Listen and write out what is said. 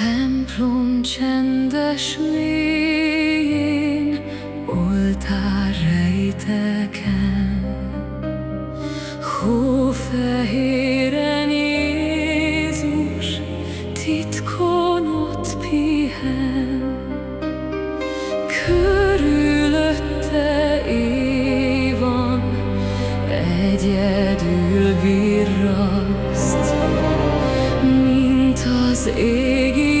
Templom csendes mélyén, oltár rejteken, Hófehéren Jézus titkon ott pihen, Körülötte évan egyedül virraszt, is